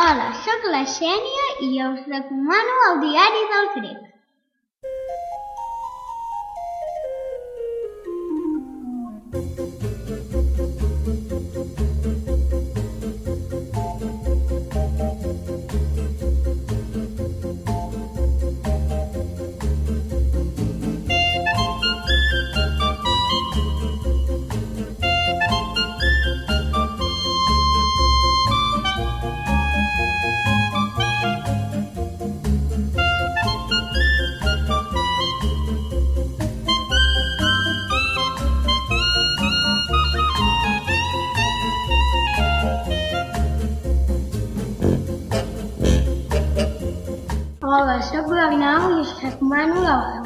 Hola, sóc la Xènia i us recomano el diari del grec. I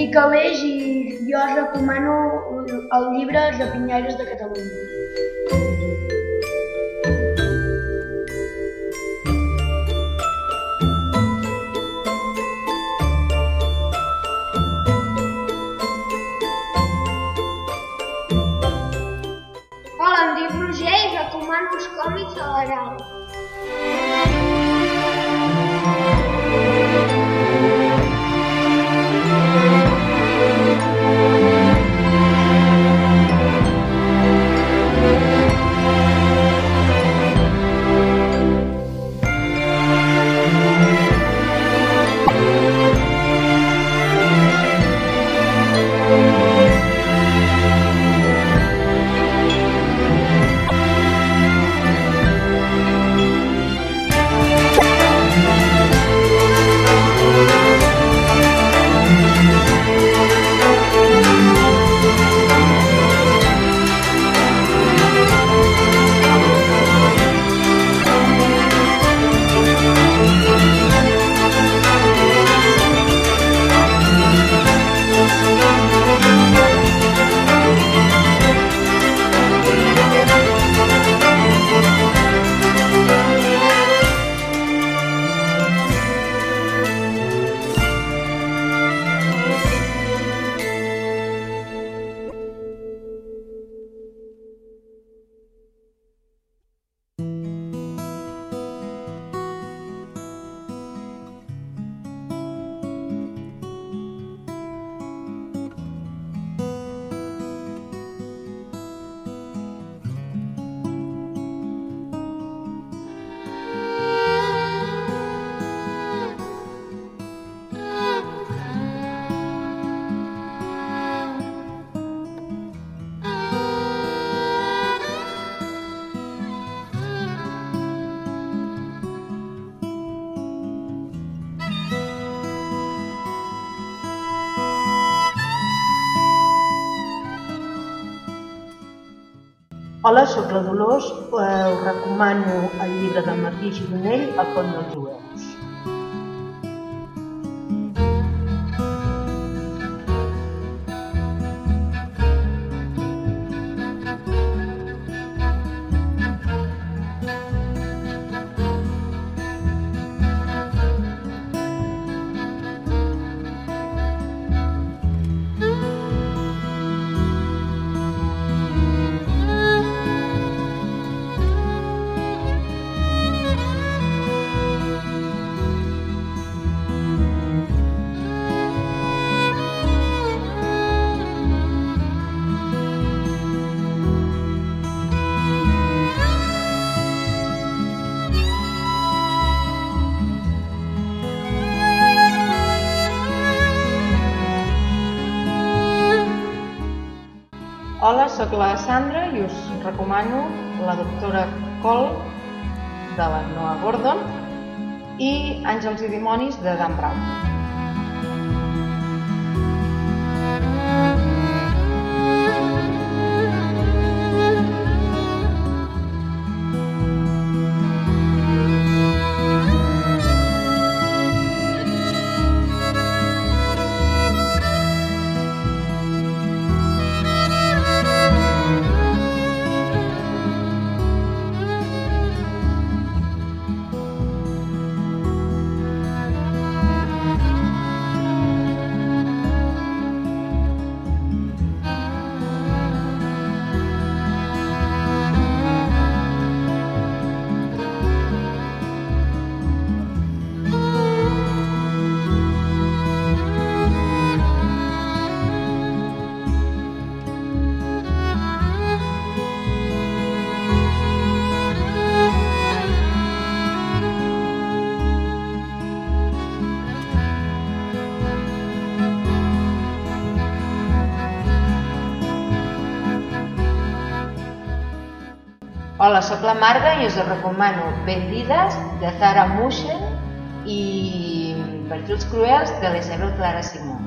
dic Aleix i jo us recomano el llibre Rapinyaires de Catalunya. Hola, sóc la Dolors, eh, us recomano el llibre de Martí Gironell, El pont dels jueus. Sóc la Sandra i us recomano la doctora Cole de la Noah Gordon i Àngels i dimonis de Dan Brown. Hola, sóc la Marga i us recomano Vendides de Zara Mushen i Perfils cruels de la Isabel Clara Simó.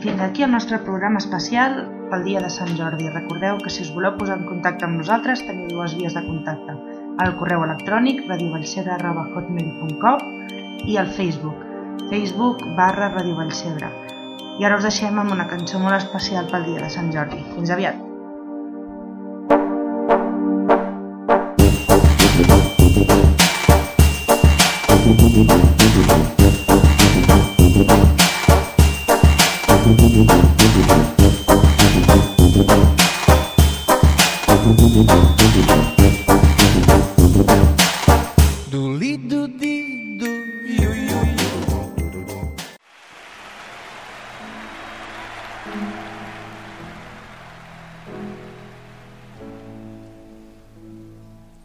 Fins aquí el nostre programa especial pel dia de Sant Jordi. Recordeu que si us voleu posar en contacte amb nosaltres teniu dues vies de contacte. El correu electrònic radiovallcebre.hotmail.com i el Facebook, facebook barra Radio. I ara us deixem amb una cançó molt especial pel dia de Sant Jordi. Fins aviat!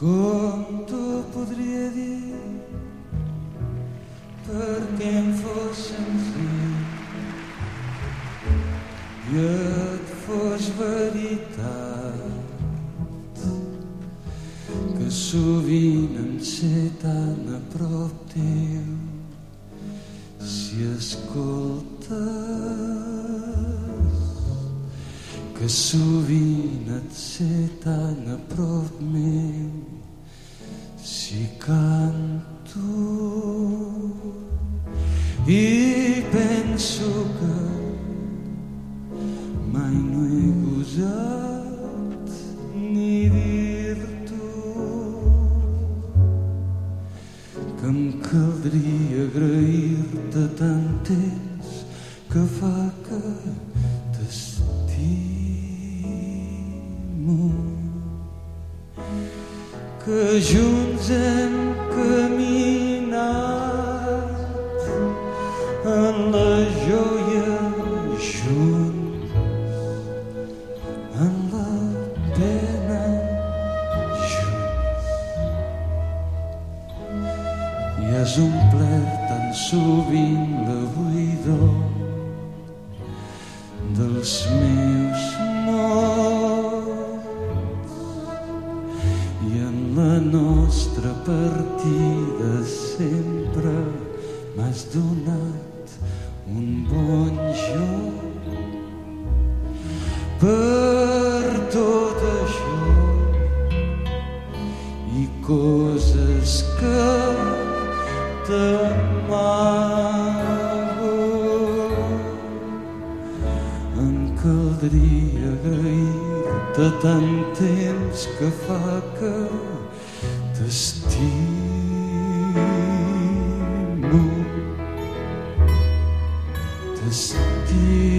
歌。Si canto i penso coses que t'amago em caldria agrair-te tant temps que fa que t'estimo. T'estimo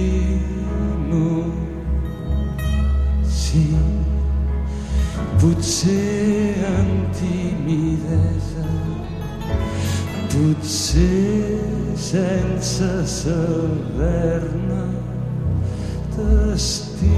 t'estimo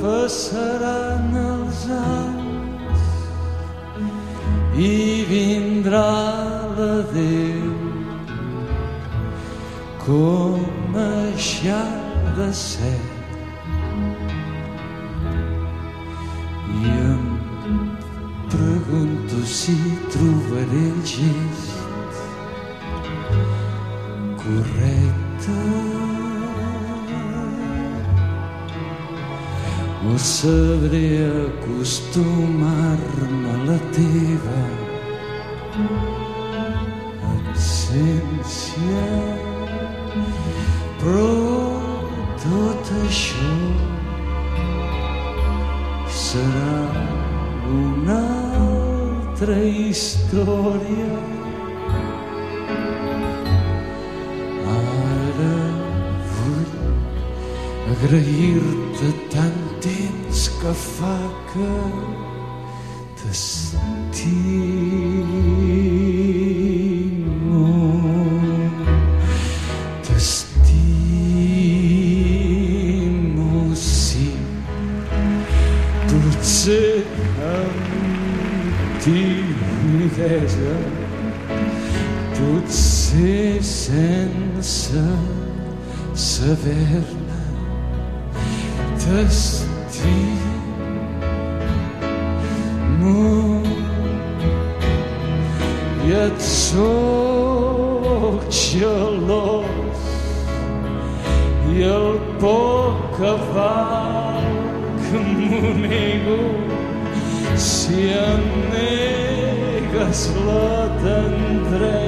passaran els anys i vindrà l'adeu com així ha de ser i em pregunto si trobaré el gest correcte sabré acostumar-me a la teva absència. Però tot això serà una altra història. Ara vull agrair-te tant temps que fa que t'estimo t'estimo sí. Potser amb timidesa potser sense saber-ne t'estimo i et soc gelós i el poc que val que si em negues la tendresa